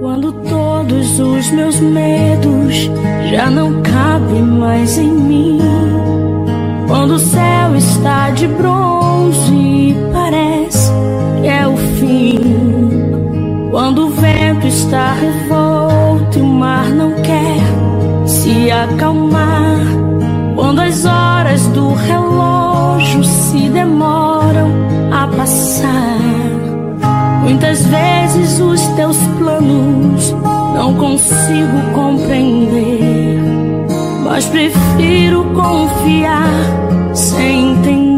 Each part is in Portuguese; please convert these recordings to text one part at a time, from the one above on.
Quando todos os meus medos já não cabem mais em mim. Quando o céu está de bronze e parece que é o fim. Quando o vento está revolto e o mar não quer se acalmar. Quando as horas do relógio se demoram a passar. Os teus planos não consigo compreender, mas prefiro confiar sem entender.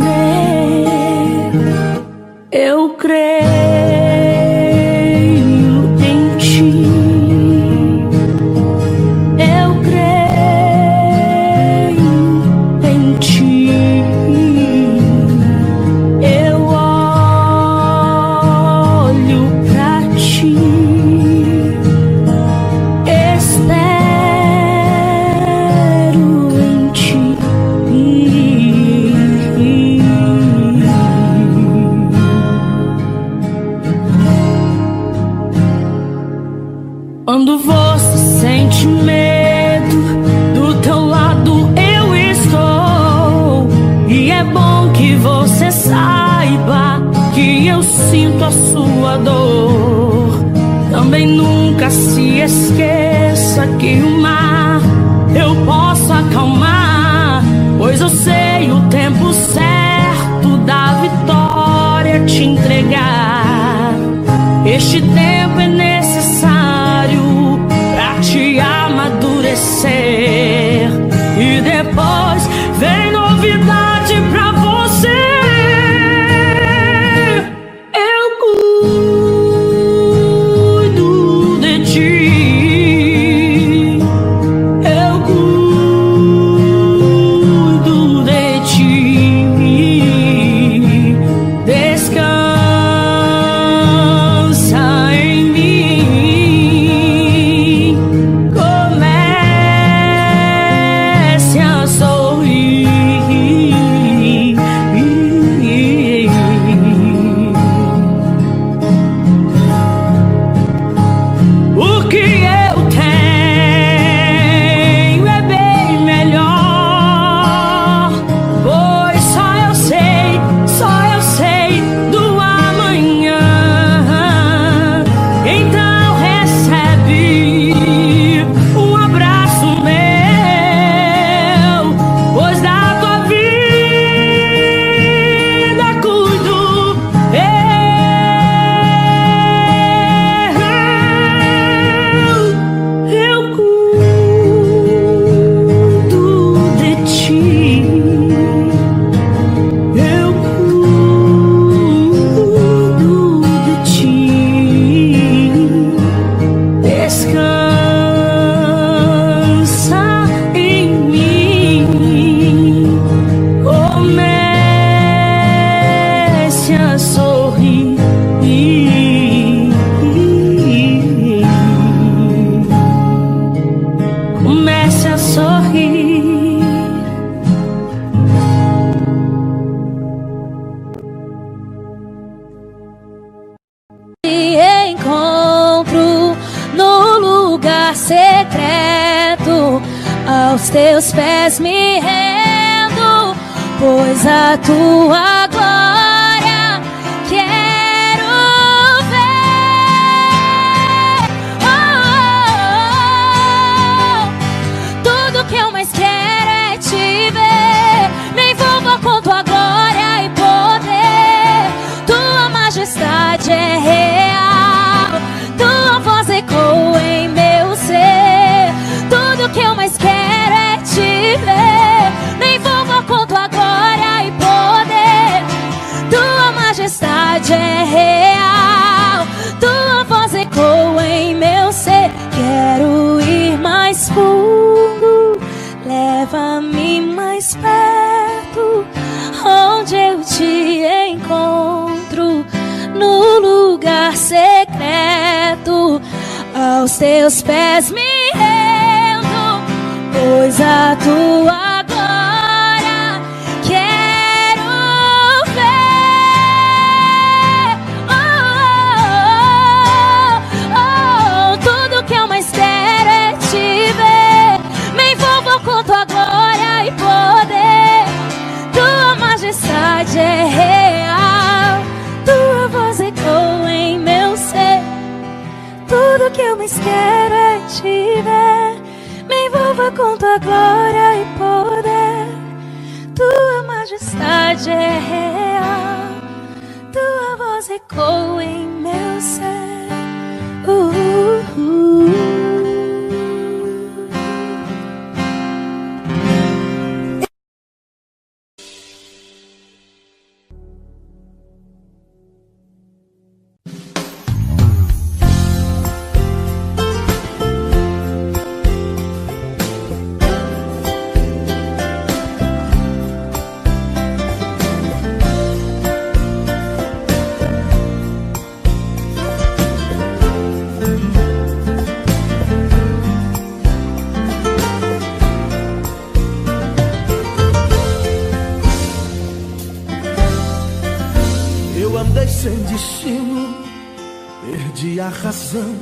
Razão.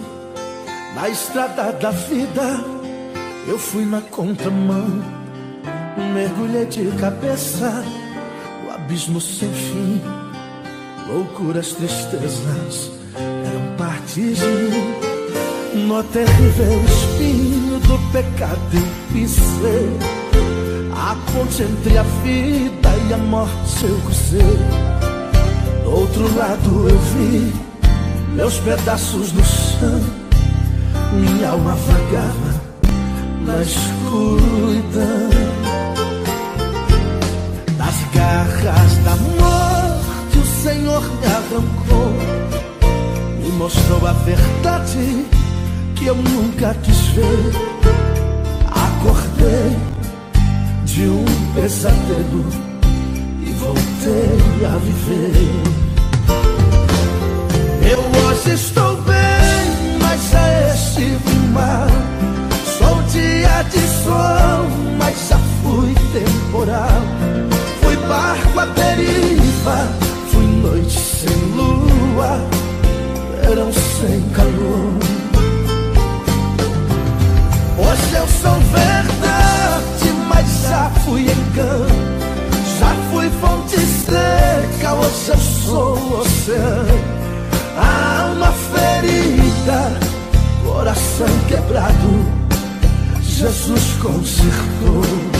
Na estrada da vida, eu fui na contramão. Mergulhei de cabeça, o abismo sem fim. Loucuras, tristezas eram parte de mim. No terrível espinho do pecado eu pisei. A ponte entre a vida e a morte eu cruzei. Outro lado eu vi meus pedaços no chão, minha alma vagava na escuridão. Das garras da morte, o Senhor me arrancou, me mostrou a verdade que eu nunca quis ver. Acordei de um pesadelo voltei a viver. Eu hoje estou bem, mas já estive mal. Sou dia de sol, mas já fui temporal. Fui barco à deriva, fui noite sem lua, verão sem calor. Hoje eu sou verdade, mas já fui engano. Fonte seca, hoje eu sou oceano alma ferida, coração quebrado, Jesus consertou.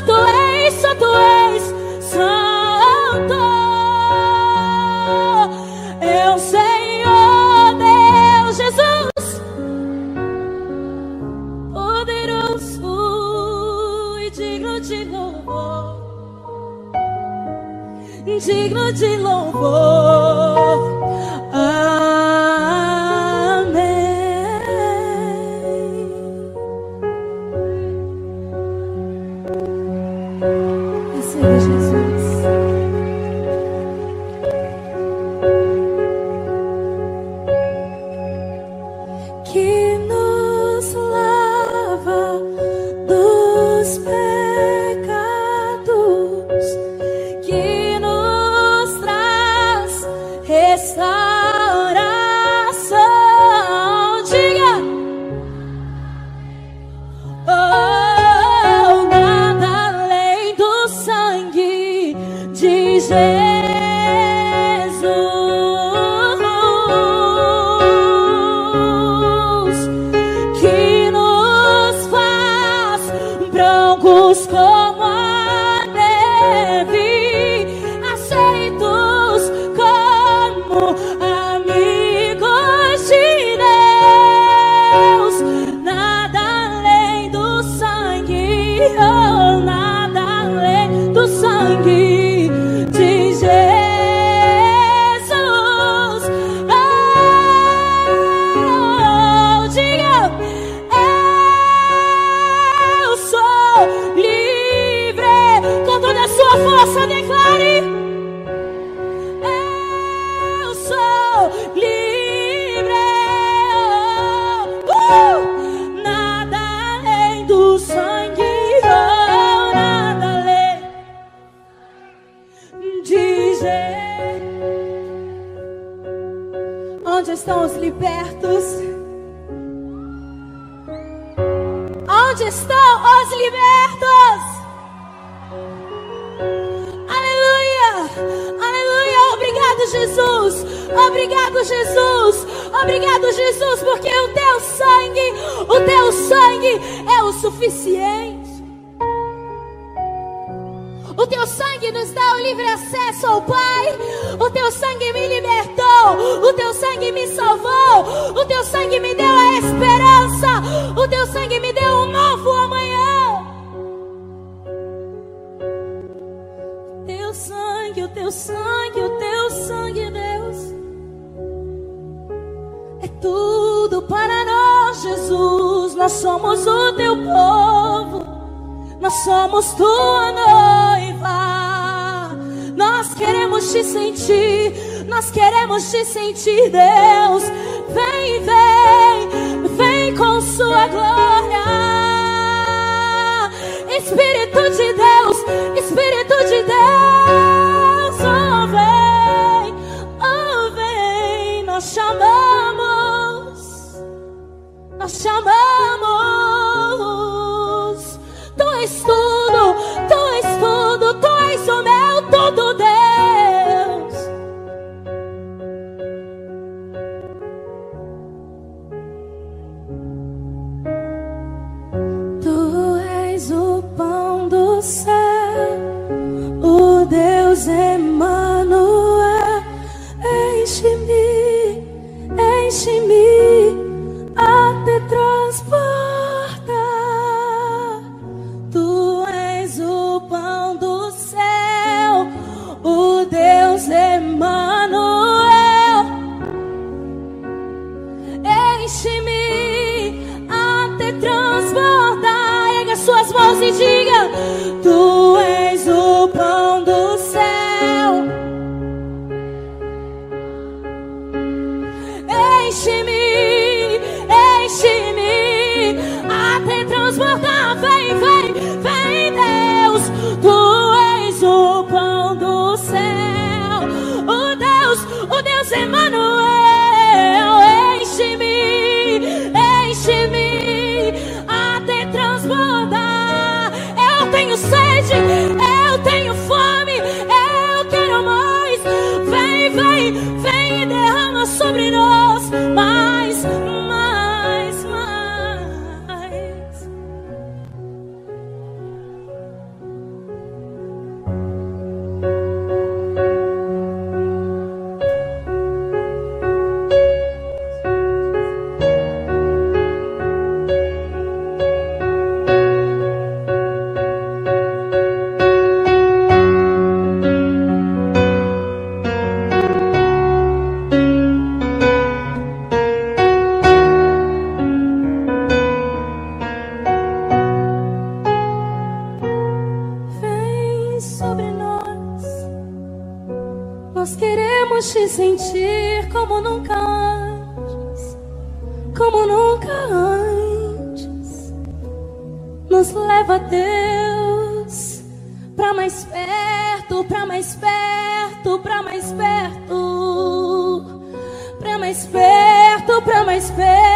Santo, tu és, só és santo. Eu Senhor Deus Jesus, poderoso e digno de louvor, digno de louvor. o teu sangue me deu a esperança, o teu sangue me deu um novo amanhã. Teu sangue, o teu sangue, o teu sangue, Deus, é tudo para nós, Jesus. Nós somos o teu povo, nós somos tua noiva. Nós queremos te sentir, nós queremos te sentir, Deus. Vem, vem, vem com sua glória. Espírito de Deus, Espírito abrirás más. Mais perto, para mais perto, para mais perto, para mais perto, para mais perto.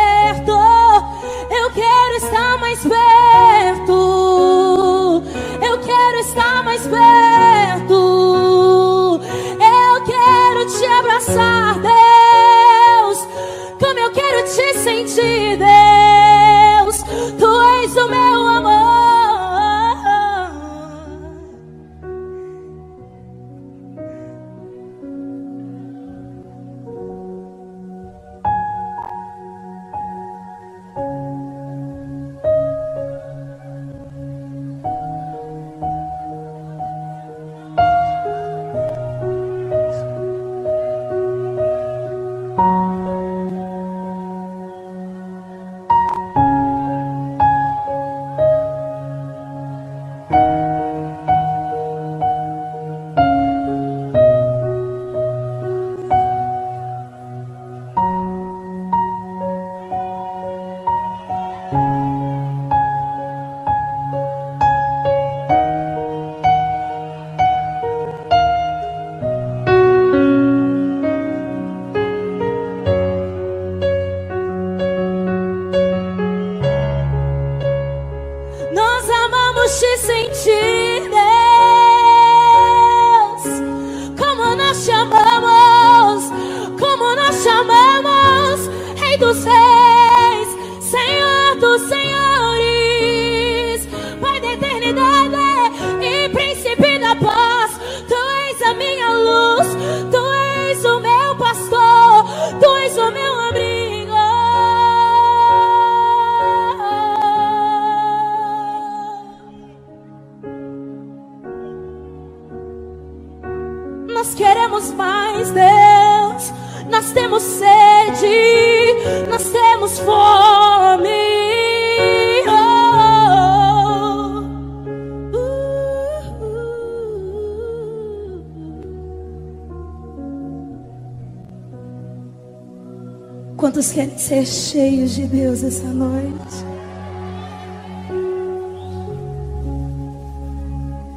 Querem ser cheios de Deus essa noite?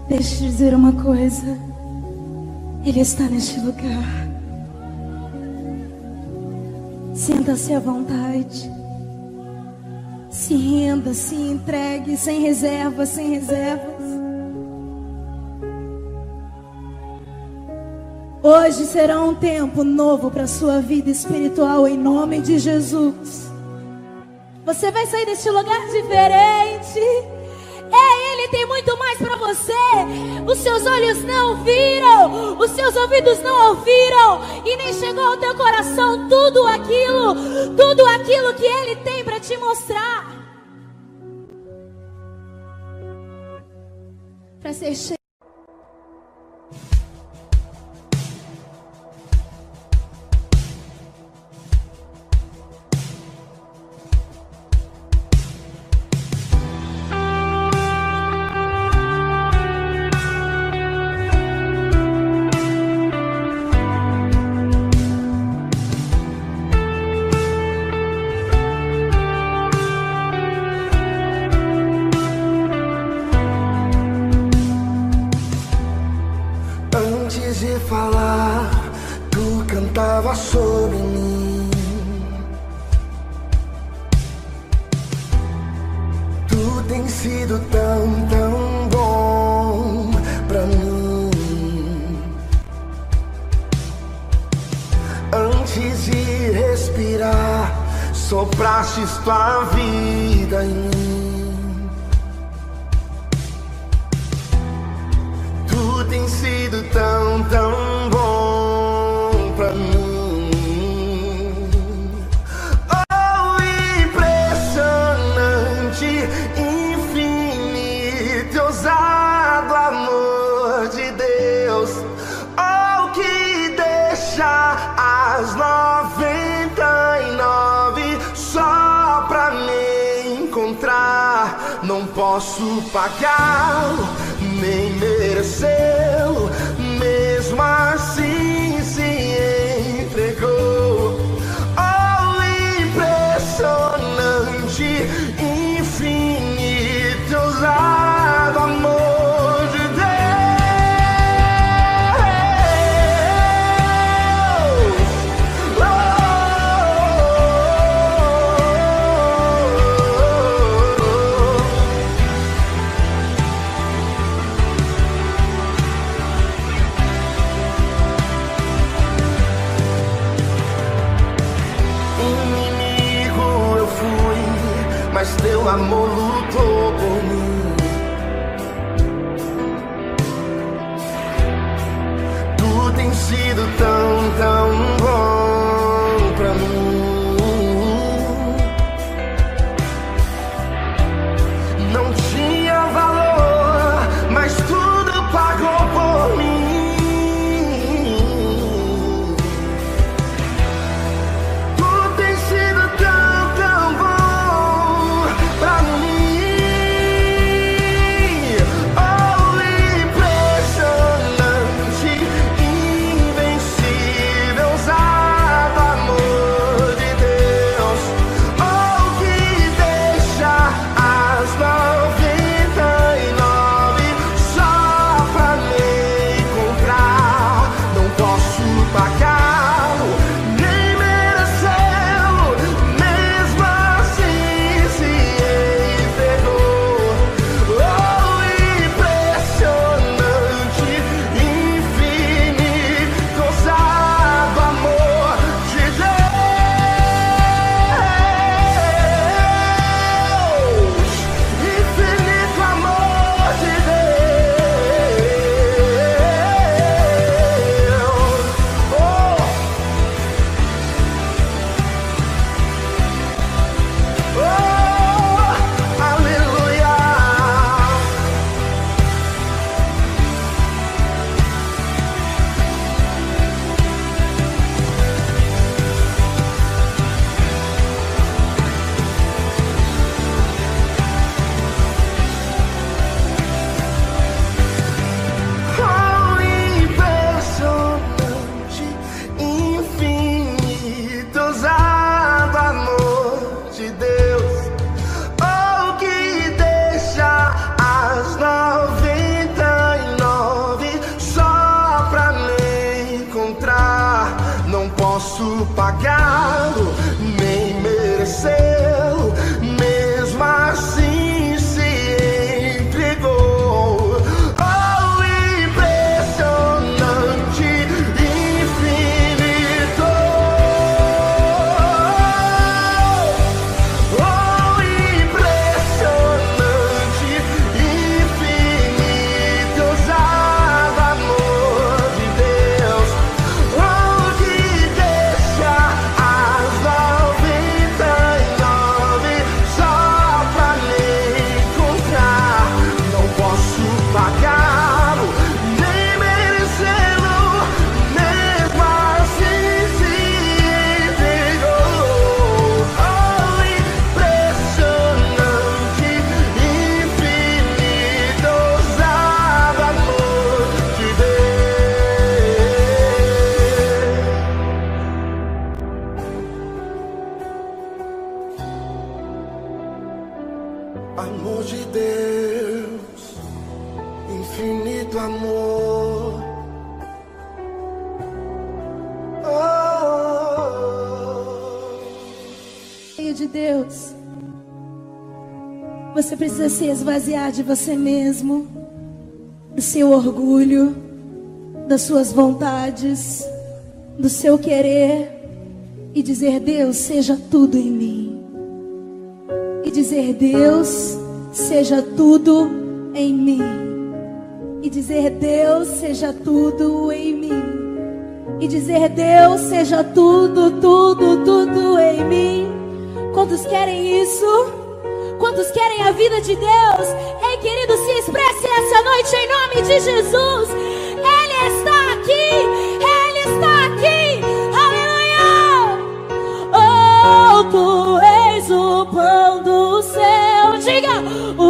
Deixa eu dizer uma coisa. Ele está neste lugar. Sinta-se à vontade. Se renda, se entregue, sem reservas, sem reservas. Hoje será um tempo novo para a sua vida espiritual, em nome de Jesus. Você vai sair deste lugar diferente. É, Ele tem muito mais para você. Os seus olhos não viram, os seus ouvidos não ouviram, e nem chegou ao teu coração tudo aquilo, tudo aquilo que Ele tem para te mostrar. Para ser cheio. De você mesmo, do seu orgulho, das suas vontades, do seu querer e dizer: Deus, seja tudo em mim. E dizer: Deus, seja tudo em mim. E dizer: Deus, seja tudo em mim. E dizer: Deus, seja tudo, tudo, tudo em mim. Quantos querem isso? Quantos querem a vida de Deus? Querido, se expresse essa noite em nome de Jesus. Ele está aqui. Ele está aqui. Aleluia. Oh, tu és o pão do céu. Diga, o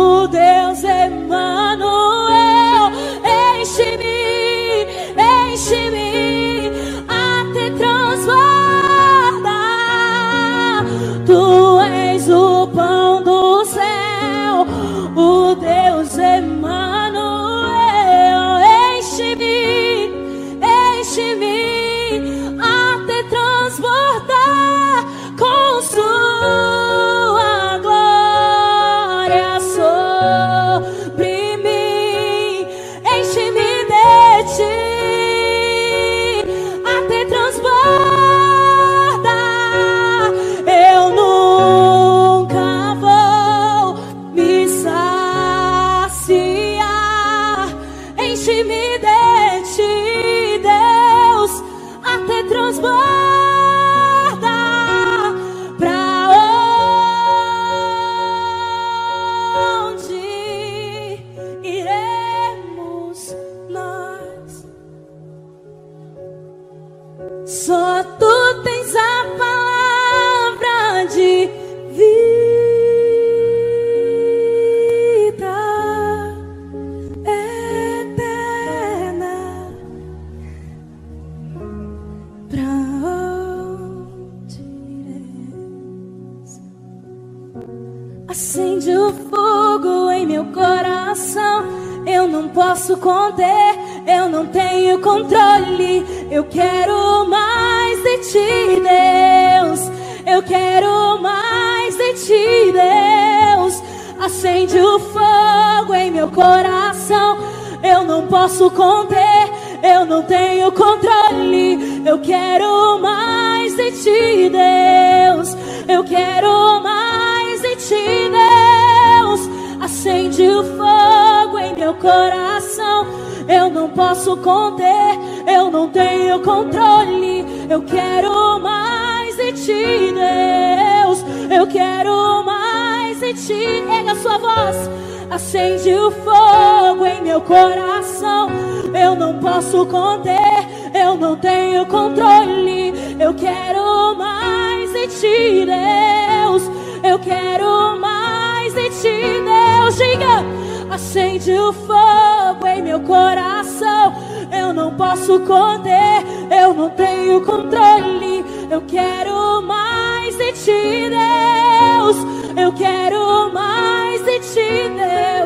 tenho controle. Eu quero mais de ti, Deus. Eu quero mais de ti, Deus. Acende o fogo em meu coração. Eu não posso conter, eu não tenho controle. Eu quero mais de ti, Deus. Eu quero mais de ti, Deus. Acende o fogo em meu coração. Eu não posso conter, eu não tenho controle. Eu quero mais de ti, Deus. Eu quero mais de ti. Erga sua voz. Acende o fogo em meu coração. Eu não posso conter, eu não tenho controle. Eu quero mais de ti, Deus. Eu quero mais de ti, Deus. Diga. Acende o fogo em meu coração. Eu não posso conter, eu não tenho controle. Eu quero mais de ti, Deus. Eu quero mais de ti, Deus.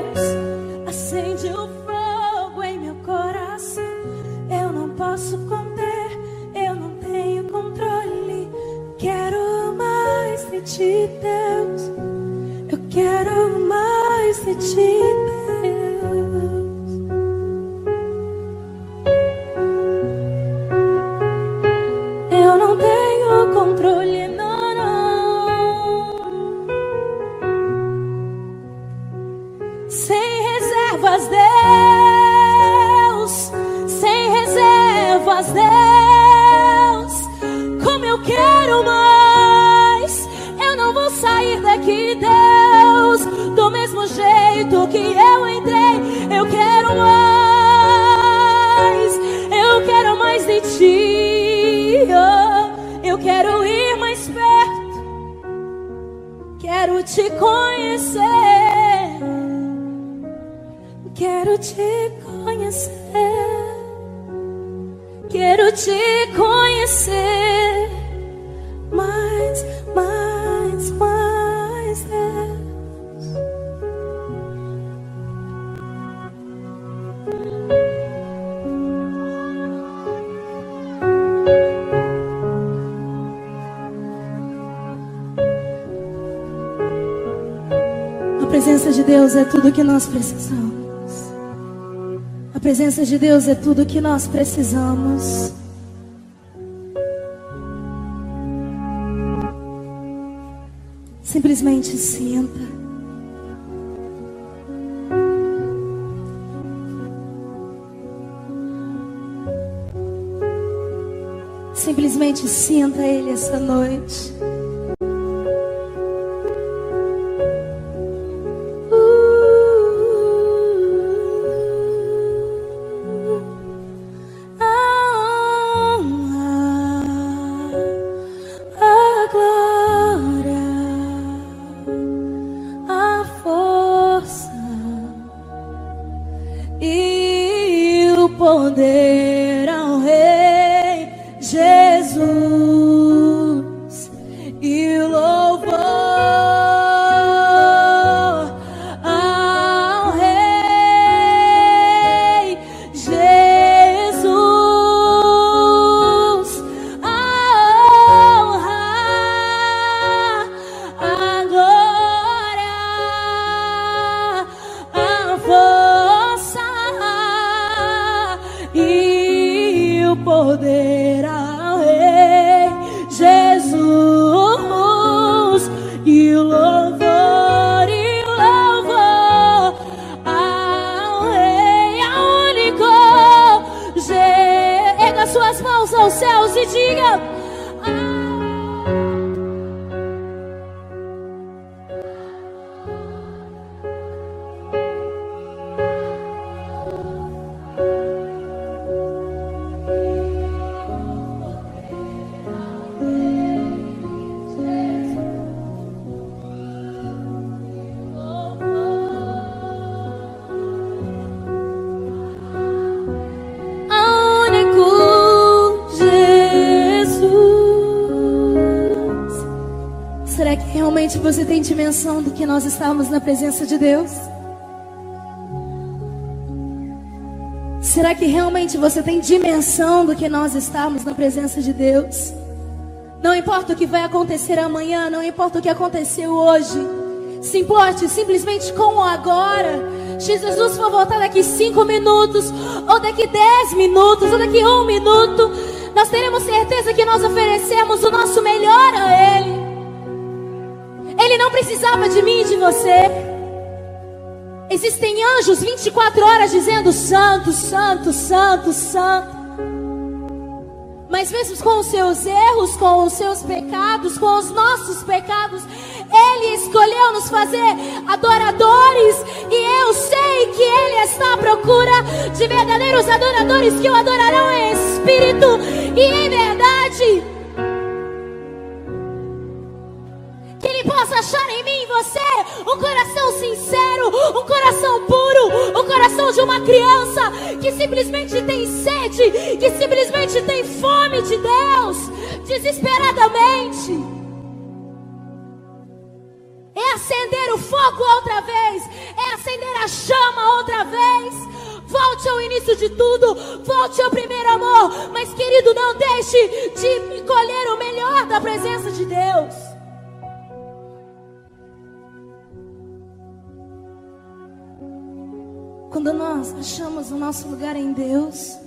Nós precisamos. A presença de Deus é tudo que nós precisamos. Simplesmente sinta. Simplesmente sinta Ele essa noite. Realmente você tem dimensão do que nós estamos na presença de Deus? Será que realmente você tem dimensão do que nós estamos na presença de Deus? Não importa o que vai acontecer amanhã, não importa o que aconteceu hoje. Se importe simplesmente com o agora. Se Jesus for voltar daqui cinco minutos, ou daqui dez minutos, ou daqui um minuto, nós teremos certeza que nós oferecemos o nosso melhor a Ele. Precisava de mim e de você. Existem anjos 24 horas dizendo: Santo, Santo, Santo, Santo. Mas mesmo com os seus erros, com os seus pecados, com os nossos pecados, Ele escolheu nos fazer adoradores. E eu sei que Ele está à procura de verdadeiros adoradores que o adorarão em espírito e em verdade. Achar em mim e você um coração sincero, um coração puro, um coração de uma criança que simplesmente tem sede, que simplesmente tem fome de Deus, desesperadamente. É acender o fogo outra vez, é acender a chama outra vez. Volte ao início de tudo, volte ao primeiro amor. Mas, querido, não deixe de colher o melhor da presença de Deus. Quando nós achamos o nosso lugar em Deus,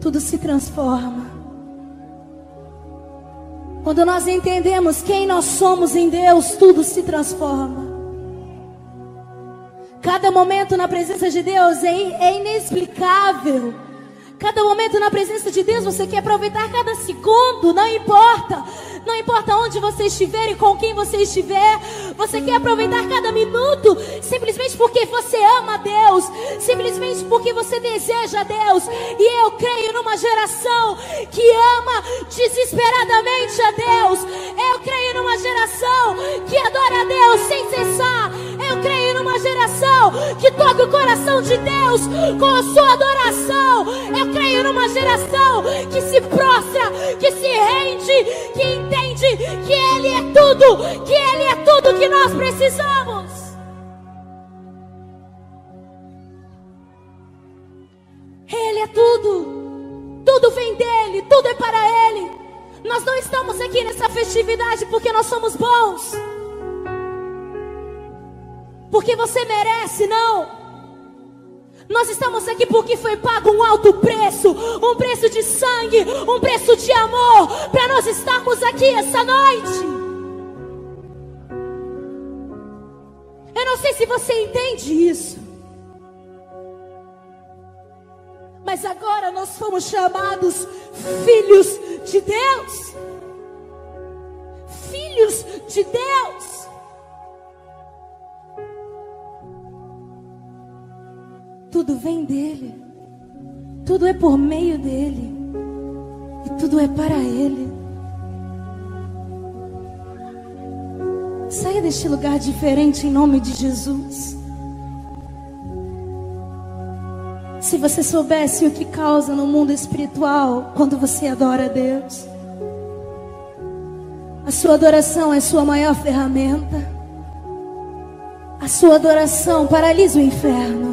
tudo se transforma. Quando nós entendemos quem nós somos em Deus, tudo se transforma. Cada momento na presença de Deus é, é inexplicável. Cada momento na presença de Deus, você quer aproveitar cada segundo, não importa. Não importa onde você estiver e com quem você estiver, você quer aproveitar cada minuto simplesmente porque você ama Deus, simplesmente porque você deseja Deus. E eu creio numa geração que ama desesperadamente a Deus. Eu creio numa geração que adora a Deus sem cessar. Eu creio numa geração que toca o coração de Deus com a sua adoração. Eu creio numa geração que se prostra, que se rende, que entende que Ele é tudo, que Ele é tudo que nós precisamos. Ele é tudo, tudo vem dele, tudo é para Ele. Nós não estamos aqui nessa festividade porque nós somos bons, porque você merece, não. Nós estamos aqui porque foi pago um alto preço, um preço de sangue, um preço de amor, para nós estarmos aqui essa noite. Eu não sei se você entende isso. Mas agora nós fomos chamados filhos de Deus. Filhos de Deus. Tudo vem dele. Tudo é por meio dele. E tudo é para ele. Saia deste lugar diferente em nome de Jesus. Se você soubesse o que causa no mundo espiritual quando você adora a Deus, a sua adoração é sua maior ferramenta. A sua adoração paralisa o inferno.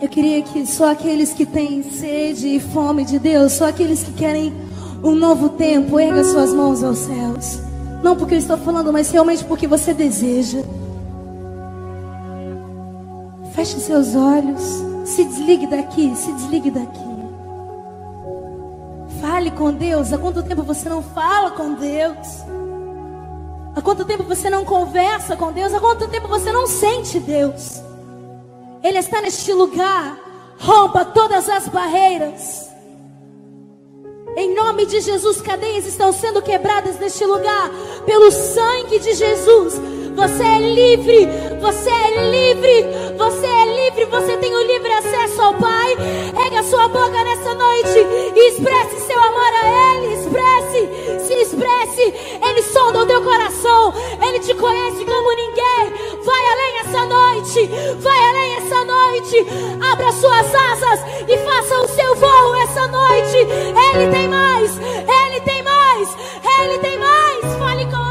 Eu queria que só aqueles que têm sede e fome de Deus, só aqueles que querem um novo tempo, erga suas mãos aos céus. Não porque eu estou falando, mas realmente porque você deseja. Feche seus olhos. Se desligue daqui, se desligue daqui. Fale com Deus. Há quanto tempo você não fala com Deus? Há quanto tempo você não conversa com Deus? Há quanto tempo você não sente Deus? Ele está neste lugar. Rompa todas as barreiras. Em nome de Jesus, cadeias estão sendo quebradas neste lugar pelo sangue de Jesus. Você é livre, você é livre, você é livre, você tem o livre acesso ao Pai. Erga sua boca nessa noite e expresse seu amor a Ele. Expresse, se expresse. Ele sonda o teu coração, Ele te conhece como ninguém. Vai além essa noite, vai além essa noite. Abra suas asas e faça o seu voo essa noite. Ele tem mais, Ele tem mais, Ele tem mais. Fale com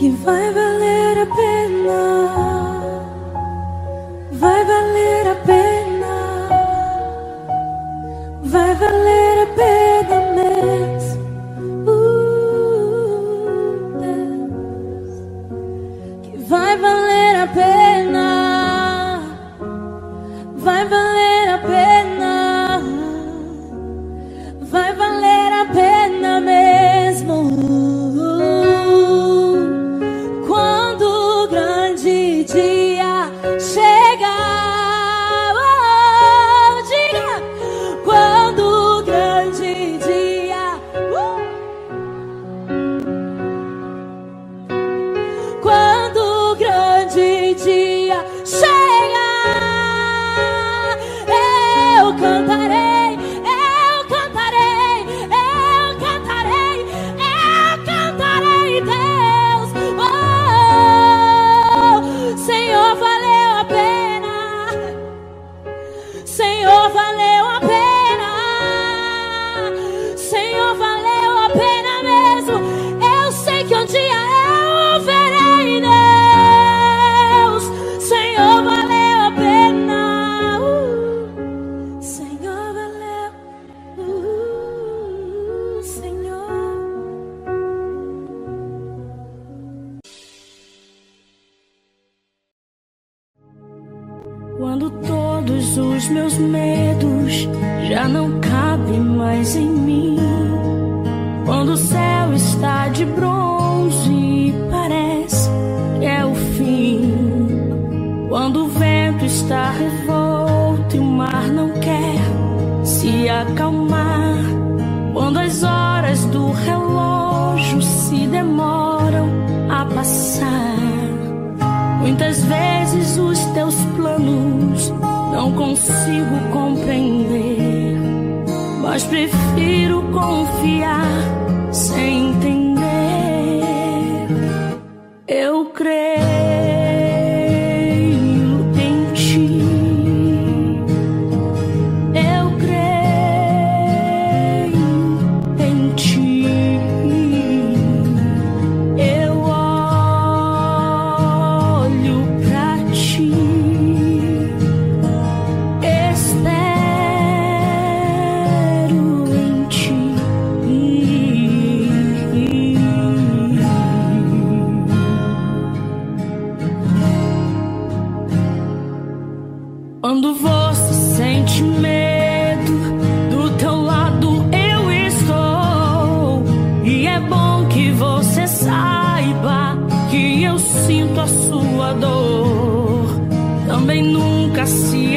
que vai valer a pena. Vai valer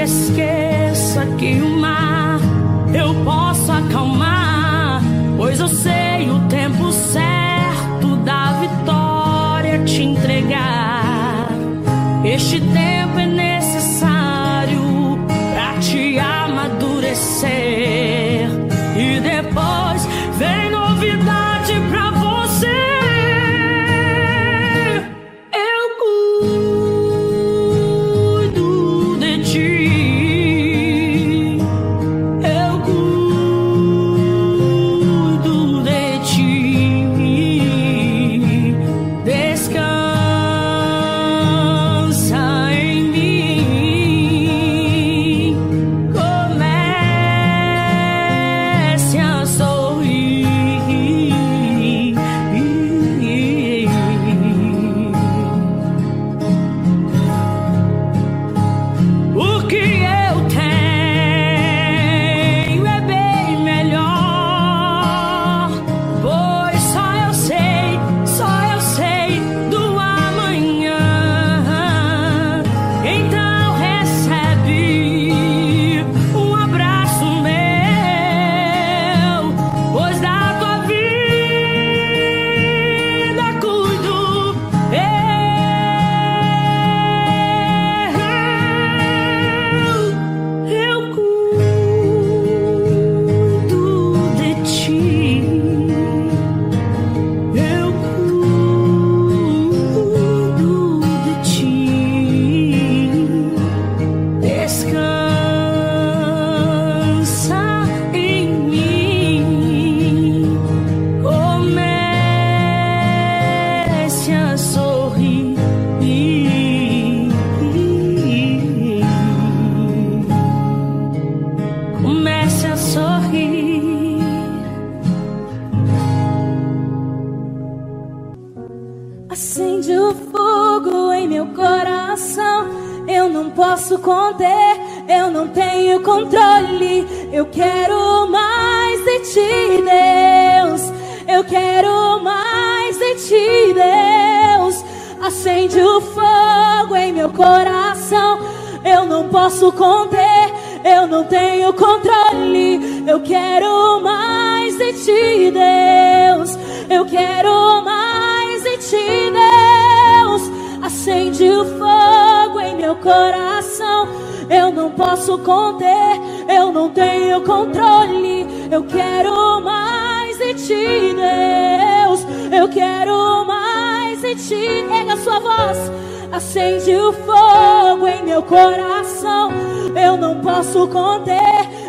esqueça que o mar eu posso acalmar, pois eu sei o tempo certo. Acende o fogo em meu coração. Eu não posso conter,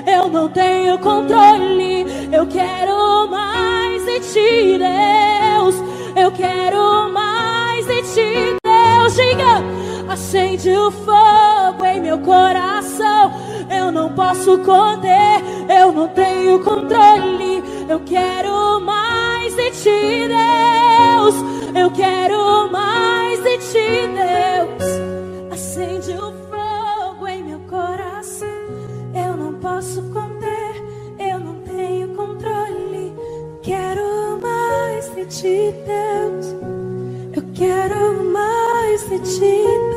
eu não tenho controle. Eu quero mais de ti, Deus. Eu quero mais de ti, Deus. Diga, acende o fogo em meu coração. Eu não posso conter, eu não tenho controle. Eu quero mais de ti, Deus. Eu quero mais de ti, Deus. De Deus. Eu quero mais de ti,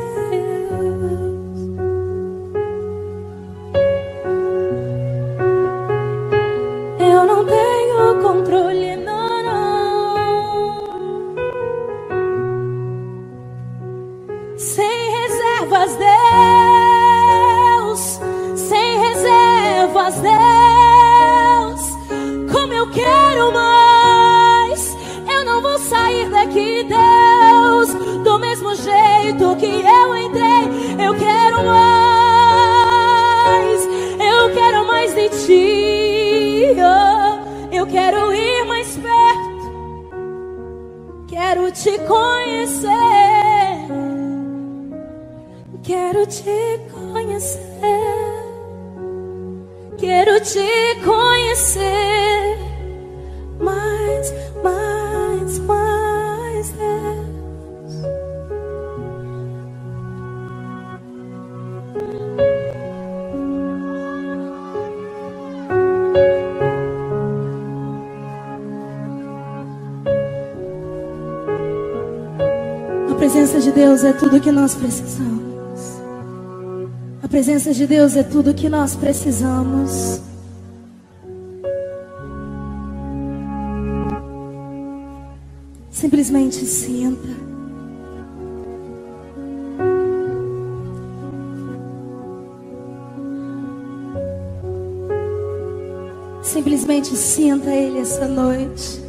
jeito que eu entrei. Eu quero mais. Eu quero mais de ti. Eu quero ir mais perto. Quero te conhecer. Quero te conhecer. Quero te conhecer. Deus é tudo que nós precisamos. A presença de Deus é tudo que nós precisamos. Simplesmente sinta. Simplesmente sinta Ele essa noite.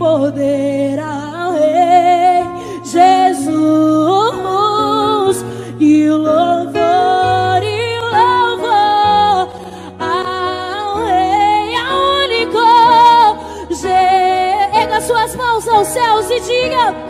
Poder ao Rei Jesus e o louvor e o louvor ao Rei, ao único. Erga suas mãos aos céus e diga.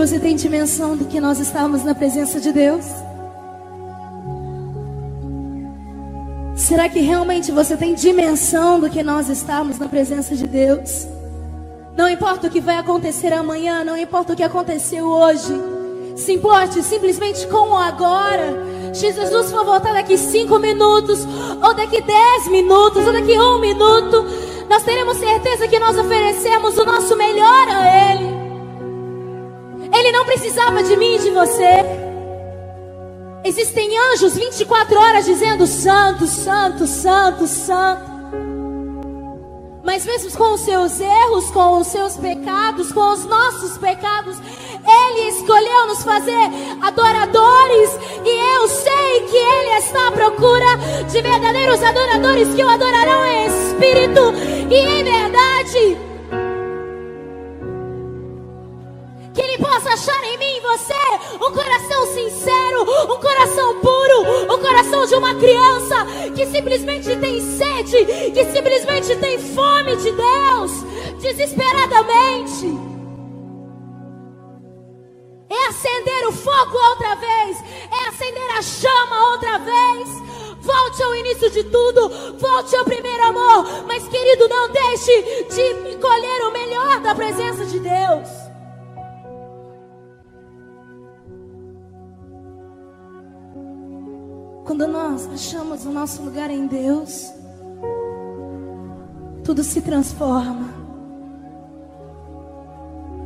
Você tem dimensão do que nós estamos na presença de Deus? Será que realmente você tem dimensão do que nós estamos na presença de Deus? Não importa o que vai acontecer amanhã, não importa o que aconteceu hoje. Se importe simplesmente com o agora. Se Jesus for voltar daqui cinco minutos, ou daqui dez minutos, ou daqui um minuto, nós teremos certeza que nós oferecemos o nosso melhor a Ele. Não precisava de mim e de você. Existem anjos 24 horas dizendo: Santo, Santo, Santo, Santo. Mas mesmo com os seus erros, com os seus pecados, com os nossos pecados, Ele escolheu nos fazer adoradores. E eu sei que Ele está à procura de verdadeiros adoradores que o adorarão em espírito e em verdade. Que Ele possa achar em mim e você um coração sincero, um coração puro, um coração de uma criança que simplesmente tem sede, que simplesmente tem fome de Deus, desesperadamente. É acender o fogo outra vez, é acender a chama outra vez. Volte ao início de tudo, volte ao primeiro amor. Mas, querido, não deixe de colher o melhor da presença de Deus. Quando nós achamos o nosso lugar em Deus, tudo se transforma.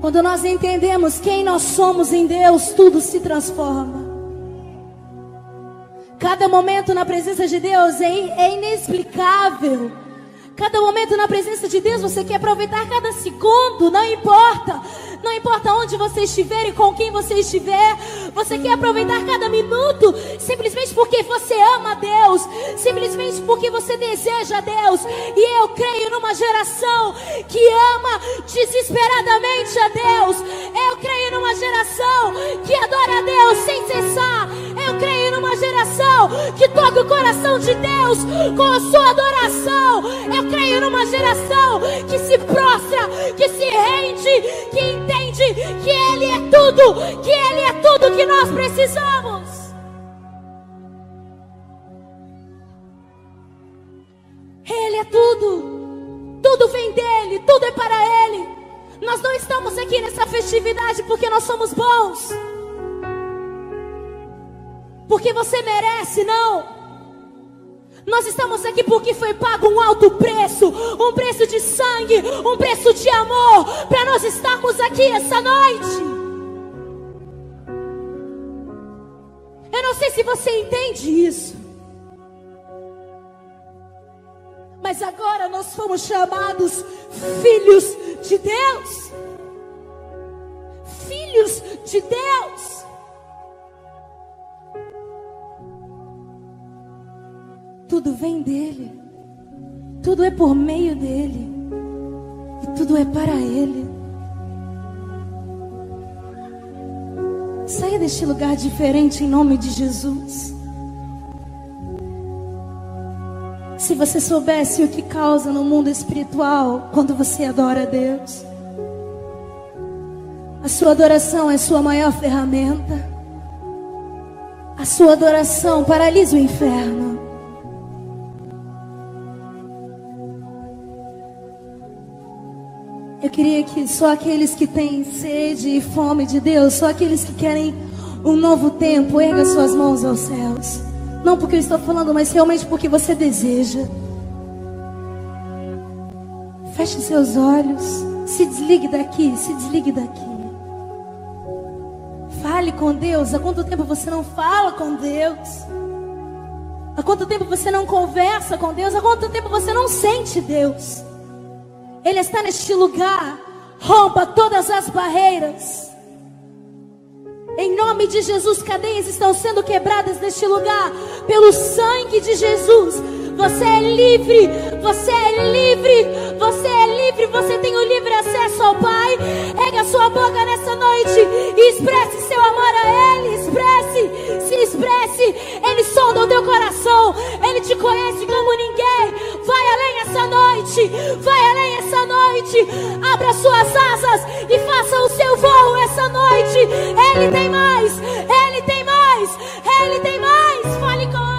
Quando nós entendemos quem nós somos em Deus, tudo se transforma. Cada momento na presença de Deus é, é inexplicável. Cada momento na presença de Deus, você quer aproveitar cada segundo, não importa. Não importa onde você estiver e com quem você estiver, você quer aproveitar cada minuto simplesmente porque você ama Deus, simplesmente porque você deseja Deus. E eu creio numa geração que ama desesperadamente a Deus. Eu creio numa geração que adora a Deus sem cessar. Eu creio numa geração que toca o coração de Deus com a sua adoração. Eu creio numa geração tudo, que Ele é tudo que nós precisamos. Ele é tudo, tudo vem dele, tudo é para Ele. Nós não estamos aqui nessa festividade porque nós somos bons, porque você merece, não. Nós estamos aqui porque foi pago um alto preço, um preço de sangue, um preço de amor, para nós estarmos aqui essa noite. Não sei se você entende isso. Mas agora nós fomos chamados filhos de Deus. Filhos de Deus. Tudo vem dele. Tudo é por meio dele. E tudo é para ele. Saia deste lugar diferente em nome de Jesus. Se você soubesse o que causa no mundo espiritual quando você adora a Deus, a sua adoração é sua maior ferramenta. A sua adoração paralisa o inferno. Eu queria que só aqueles que têm sede e fome de Deus, só aqueles que querem um novo tempo, erga suas mãos aos céus. Não porque eu estou falando, mas realmente porque você deseja. Feche seus olhos. Se desligue daqui, se desligue daqui. Fale com Deus. Há quanto tempo você não fala com Deus? Há quanto tempo você não conversa com Deus? Há quanto tempo você não sente Deus? Ele está neste lugar. Rompa todas as barreiras. Em nome de Jesus, cadeias estão sendo quebradas neste lugar pelo sangue de Jesus. Você é livre, você é livre, você é livre, você tem o livre acesso ao Pai. Rega sua boca nessa noite e expresse seu amor a Ele. Expresse, se expresse. Ele sonda o teu coração, Ele te conhece como ninguém. Vai além essa noite, vai além essa noite. Abra suas asas e faça o seu voo essa noite. Ele tem mais, Ele tem mais, Ele tem mais. Fale com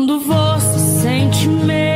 Quando você sente medo.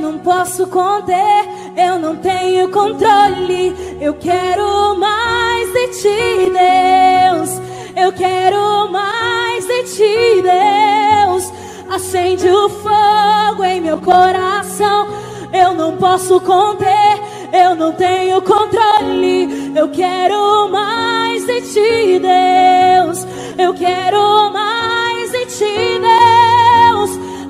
não posso conter, eu não tenho controle. Eu quero mais de ti, Deus. Eu quero mais de ti, Deus. Acende o fogo em meu coração. Eu não posso conter, eu não tenho controle. Eu quero mais de ti, Deus. Eu quero mais de ti, Deus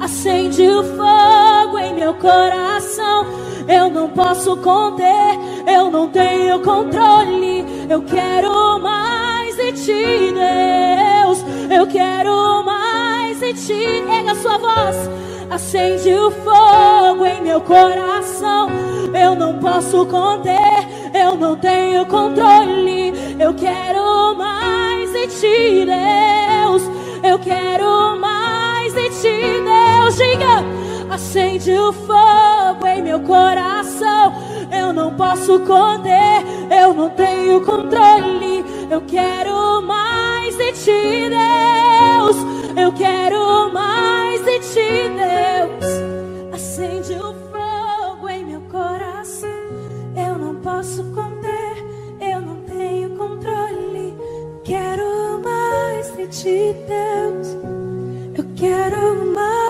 acende o fogo em meu coração. Eu não posso conter, eu não tenho controle. Eu quero mais de ti, Deus. Eu quero mais de ti. Erga sua voz. Acende o fogo em meu coração. Eu não posso conter, eu não tenho controle. Eu quero mais de ti, Deus. Eu quero mais de ti, Deus irmãos, diga: acende o fogo em meu coração. Eu não posso conter, eu não tenho controle. Eu quero mais de ti, Deus. Eu quero mais de ti, Deus. Acende o fogo em meu coração. Eu não posso conter, eu não tenho controle. Quero mais de ti, Deus. Eu quero mais.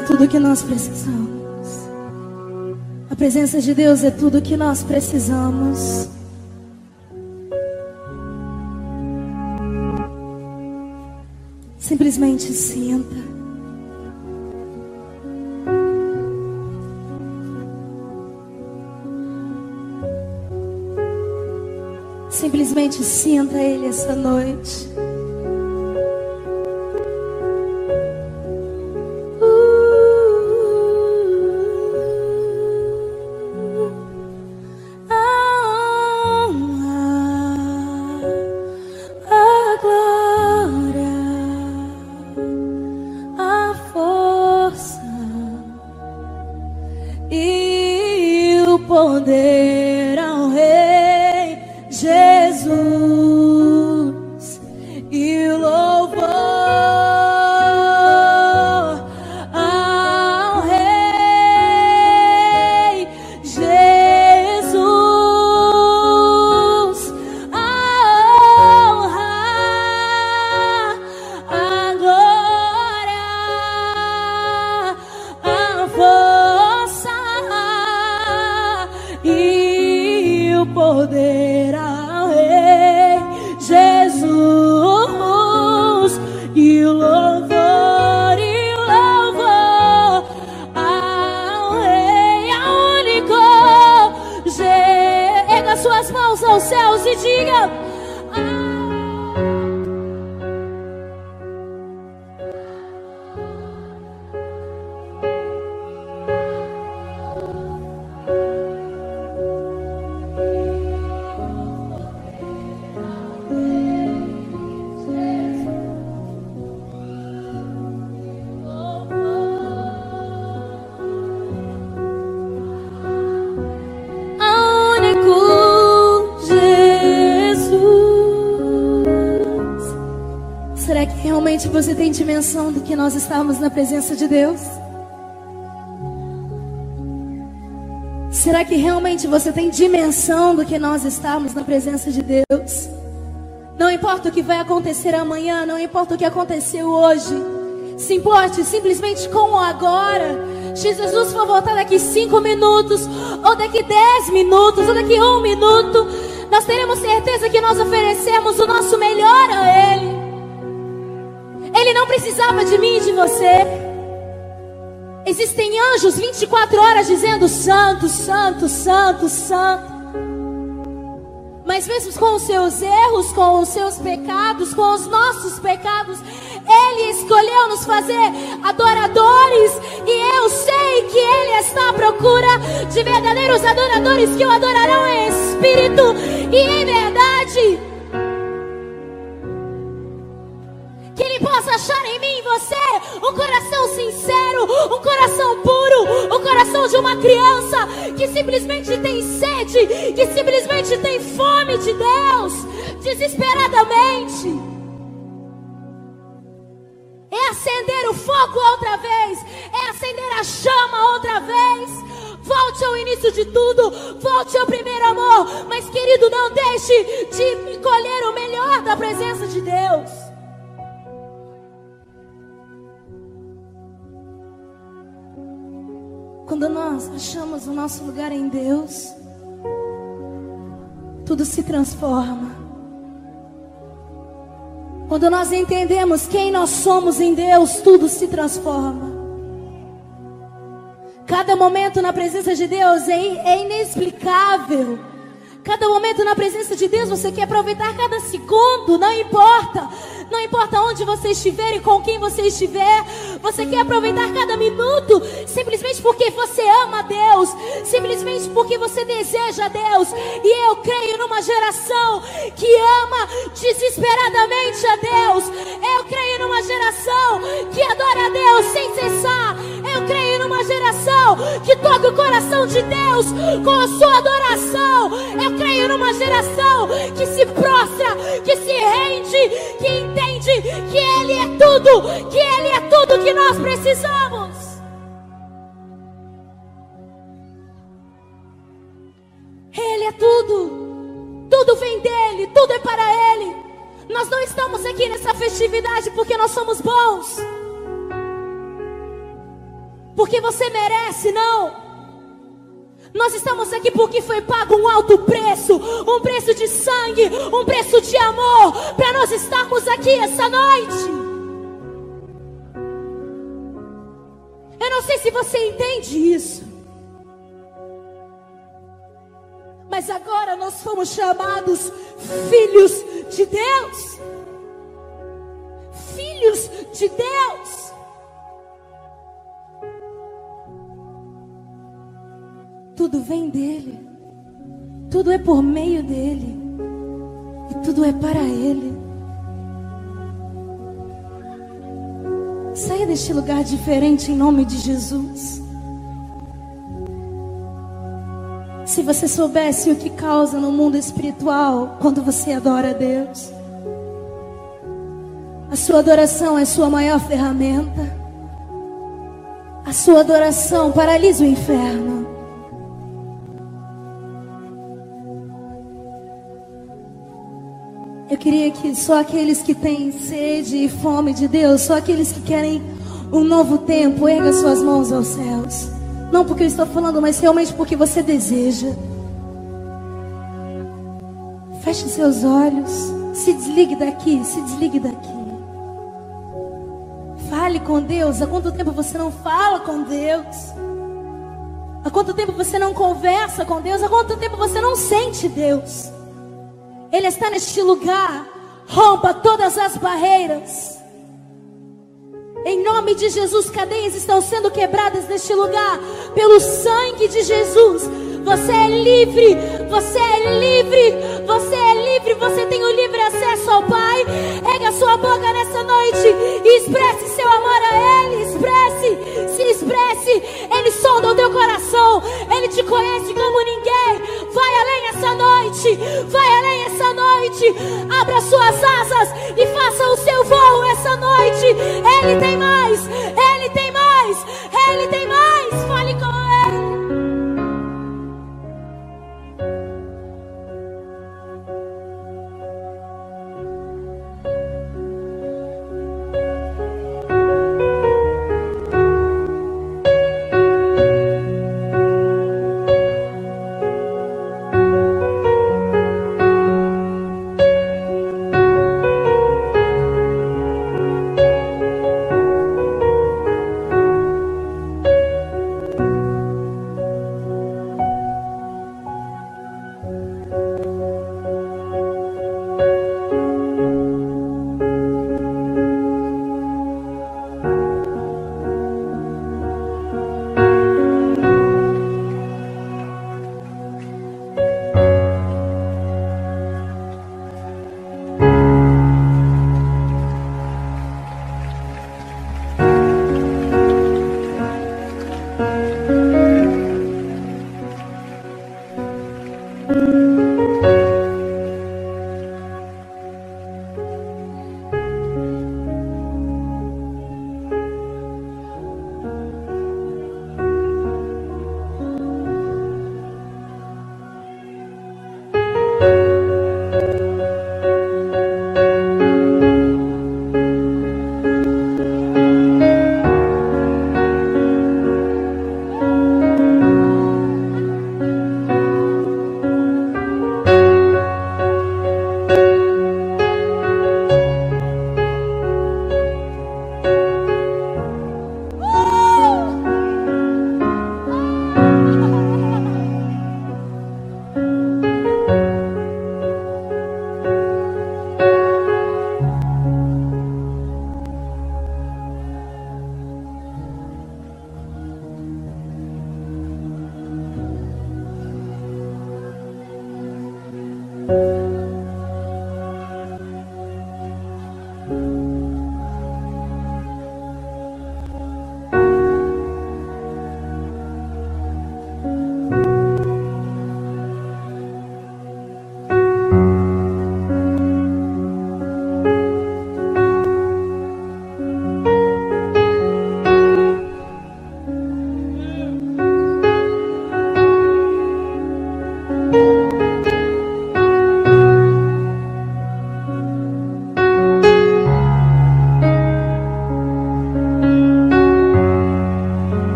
tudo que nós precisamos. A presença de Deus é tudo que nós precisamos. Simplesmente sinta. Simplesmente sinta Ele essa noite. Dimensão do que nós estamos na presença de Deus? Será que realmente você tem dimensão do que nós estamos na presença de Deus? Não importa o que vai acontecer amanhã, não importa o que aconteceu hoje. Se importe simplesmente com o agora. Se Jesus for voltar daqui cinco minutos, ou daqui dez minutos, ou daqui um minuto, nós teremos certeza que nós oferecemos o nosso melhor a Ele. Precisava de mim e de você. Existem anjos 24 horas dizendo: Santo, Santo, Santo, Santo. Mas mesmo com os seus erros, com os seus pecados, com os nossos pecados, Ele escolheu nos fazer adoradores. E eu sei que Ele está à procura de verdadeiros adoradores que o adorarão em espírito e em verdade. Que simplesmente tem sede, que simplesmente tem fome de Deus, desesperadamente. É acender o fogo outra vez, é acender a chama outra vez. Volte ao início de tudo, volte ao primeiro amor. Mas, querido, não deixe de colher o melhor da presença de Deus. Quando nós achamos o nosso lugar em Deus, tudo se transforma. Quando nós entendemos quem nós somos em Deus, tudo se transforma. Cada momento na presença de Deus é, é inexplicável. Cada momento na presença de Deus, você quer aproveitar cada segundo, não importa. Não importa onde você estiver e com quem você estiver, você quer aproveitar cada minuto, simplesmente porque você ama Deus, simplesmente porque você deseja Deus. E eu creio numa geração que ama desesperadamente a Deus. Eu creio numa geração que adora a Deus sem cessar. Eu creio numa geração que toca o coração de Deus com a sua adoração. Eu creio numa geração que se prostra, que se rende, que entende que Ele é tudo, que Ele é tudo que nós precisamos. Ele é tudo, tudo vem dele, tudo é para Ele. Nós não estamos aqui nessa festividade porque nós somos bons porque você merece, não. Nós estamos aqui porque foi pago um alto preço, um preço de sangue, um preço de amor, para nós estarmos aqui essa noite. Eu não sei se você entende isso. Mas agora nós fomos chamados filhos de Deus. Filhos de Deus. Tudo vem dele. Tudo é por meio dele. E tudo é para ele. Saia deste lugar diferente em nome de Jesus. Se você soubesse o que causa no mundo espiritual quando você adora a Deus, a sua adoração é sua maior ferramenta. A sua adoração paralisa o inferno. Eu queria que só aqueles que têm sede e fome de Deus, só aqueles que querem um novo tempo, erga suas mãos aos céus. Não porque eu estou falando, mas realmente porque você deseja. Feche seus olhos. Se desligue daqui, se desligue daqui. Fale com Deus. Há quanto tempo você não fala com Deus? Há quanto tempo você não conversa com Deus? Há quanto tempo você não sente Deus? Ele está neste lugar. Rompa todas as barreiras. Em nome de Jesus, cadeias estão sendo quebradas neste lugar pelo sangue de Jesus. Você é livre, você é livre, você é livre, você tem o livre acesso ao Pai. Erga sua boca nessa noite e expresse seu amor a Ele. Expresse, se expresse. Ele sonda o teu coração, Ele te conhece como ninguém. Vai além essa noite, vai além essa noite. Abra suas asas e faça o seu voo essa noite. Ele tem mais, Ele tem mais, Ele tem mais. Fale com vai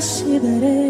valer a pena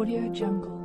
Audio Jungle.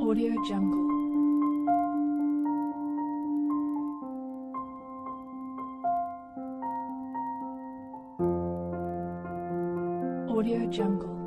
Audio Jungle. Audio Jungle.